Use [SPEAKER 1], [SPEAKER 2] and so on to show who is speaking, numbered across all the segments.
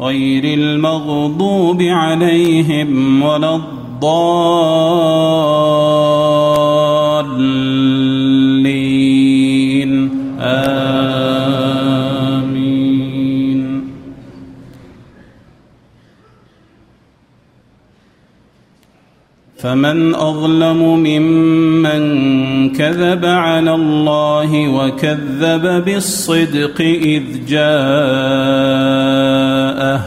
[SPEAKER 1] غير المغضوب عليهم ولا الضالين. آمين. فمن أظلم ممن كذب على الله وكذب بالصدق إذ جاءه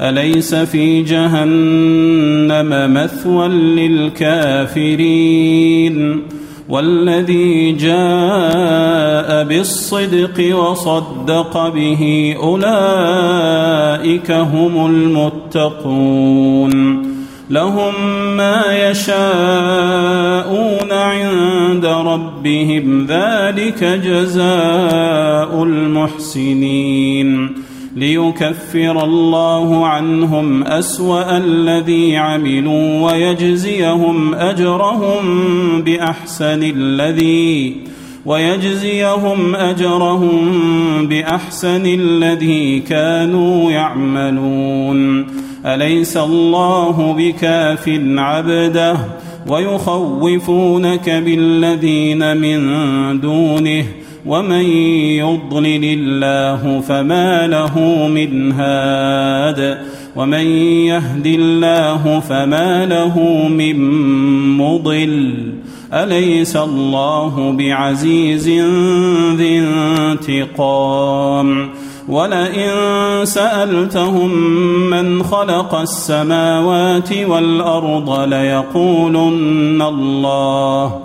[SPEAKER 1] أليس في جهنم مثوى للكافرين؟ والذي جاء بالصدق وصدق به أولئك هم المتقون. لهم ما يشاءون عند ربهم ذلك جزاء المحسنين. ليكفر الله عنهم أسوأ الذي عملوا ويجزيهم أجرهم بأحسن الذي ويجزيهم أجرهم بأحسن الذي كانوا يعملون. أليس الله بكاف عبده ويخوفونك بالذين من دونه ومن يضلل الله فما له من هاد ومن يهد الله فما له من مضل اليس الله بعزيز ذي انتقام ولئن سالتهم من خلق السماوات والارض ليقولن الله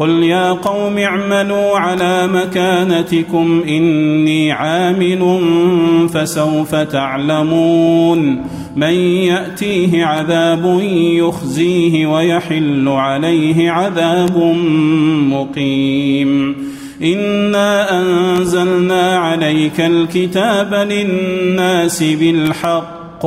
[SPEAKER 1] قل يا قوم اعملوا على مكانتكم اني عامل فسوف تعلمون من ياتيه عذاب يخزيه ويحل عليه عذاب مقيم انا انزلنا عليك الكتاب للناس بالحق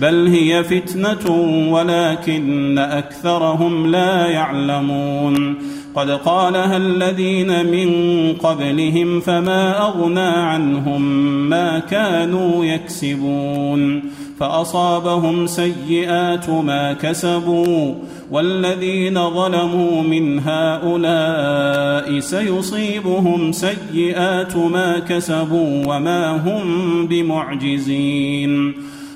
[SPEAKER 1] بل هي فتنة ولكن أكثرهم لا يعلمون. قد قالها الذين من قبلهم فما أغنى عنهم ما كانوا يكسبون. فأصابهم سيئات ما كسبوا. والذين ظلموا من هؤلاء سيصيبهم سيئات ما كسبوا وما هم بمعجزين.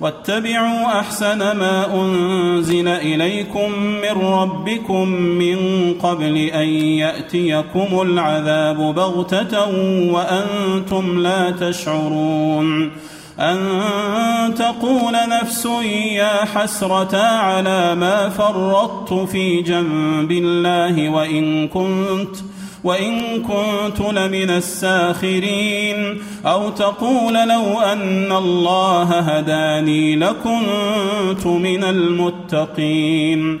[SPEAKER 1] واتبعوا أحسن ما أنزل إليكم من ربكم من قبل أن يأتيكم العذاب بغتة وأنتم لا تشعرون أن تقول نفس يا حسرة على ما فرطت في جنب الله وإن كنت وإن كنت لمن الساخرين أو تقول لو أن الله هداني لكنت من المتقين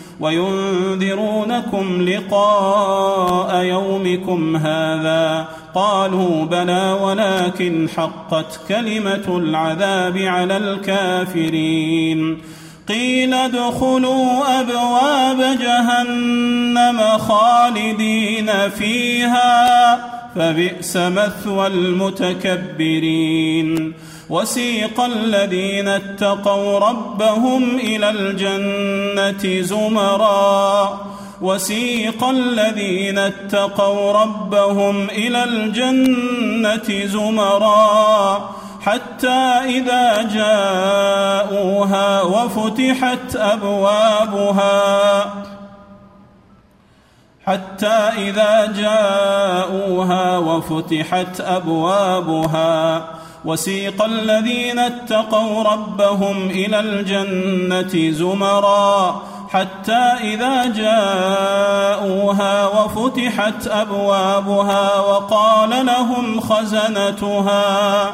[SPEAKER 1] وينذرونكم لقاء يومكم هذا. قالوا بلى ولكن حقت كلمة العذاب على الكافرين. قيل ادخلوا أبواب جهنم خالدين فيها. فبئس مثوى المتكبرين. وسيق الذين اتقوا ربهم إلى الجنة زمرا. وسيق الذين اتقوا ربهم إلى الجنة زمرا. حتى إذا جاءوها وفتحت أبوابها حتى إذا جاءوها وفتحت أبوابها وسيق الذين اتقوا ربهم إلى الجنة زمرا حتى إذا جاءوها وفتحت أبوابها وقال لهم خزنتها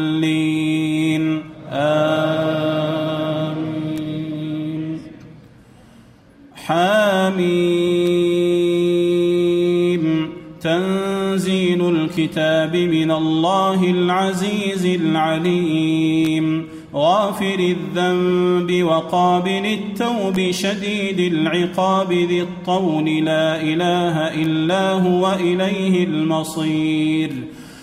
[SPEAKER 1] حاميم. تنزيل الكتاب من الله العزيز العليم. غافر الذنب وقابل التوب شديد العقاب ذي الطول. لا إله إلا هو إليه المصير.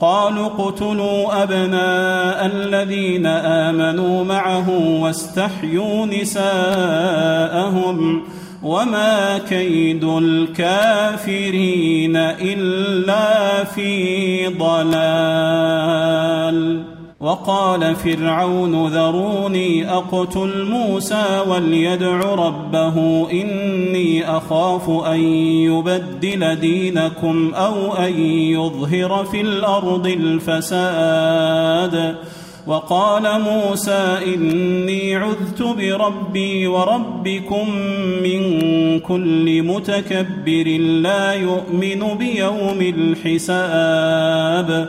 [SPEAKER 1] قالوا اقتلوا أبناء الذين آمنوا معه واستحيوا نساءهم وما كيد الكافرين إلا في ضلال. وقال فرعون ذروني أقتل موسى وليدع ربه إني أخاف أن يبدل دينكم أو أن يظهر في الأرض الفساد. وقال موسى إني عذت بربي وربكم من كل متكبر لا يؤمن بيوم الحساب.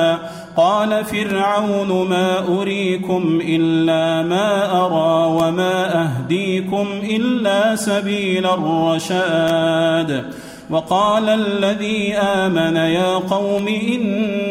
[SPEAKER 1] قال فرعون ما أريكم إلا ما أرى وما أهديكم إلا سبيل الرشاد. وقال الذي آمن يا قوم اني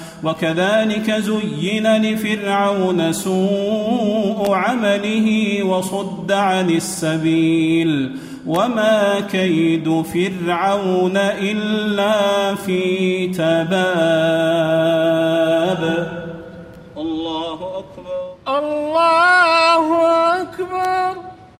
[SPEAKER 1] وكذلك زين لفرعون سوء عمله وصد عن السبيل وما كيد فرعون إلا في تباب. الله أكبر. الله أكبر.